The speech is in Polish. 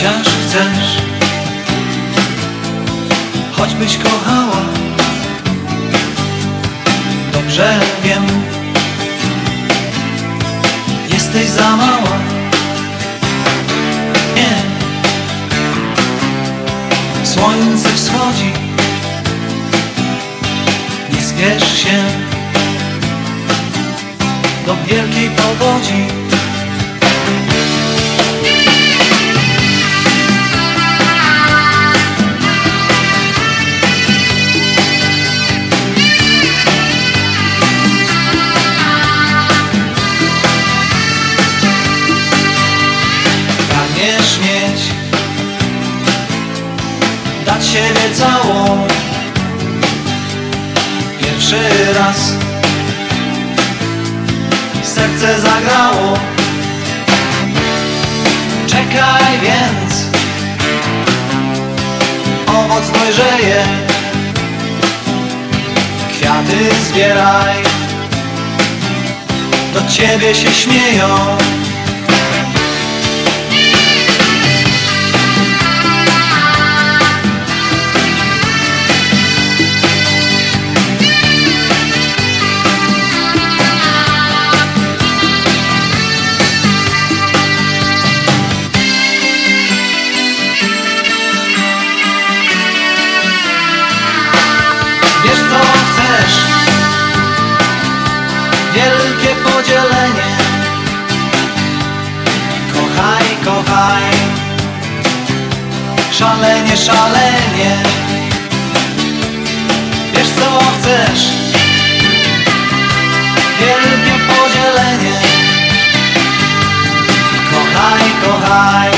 chociaż chcesz Choćbyś kochała. Dobrze wiem Jesteś za mała. Nie. Słońce wschodzi. Nie spiesz się Do wielkiej powodzi Pragniesz mieć? Dać siebie całą. Pierwszy raz Serce zagrało. Czekaj więc. Owoc dojrzeje. Kwiaty zbieraj. Do ciebie się śmieją kochaj Szalenie, szalenie. Wiesz co chcesz? Wielkie podzielenie. Kochaj, kochaj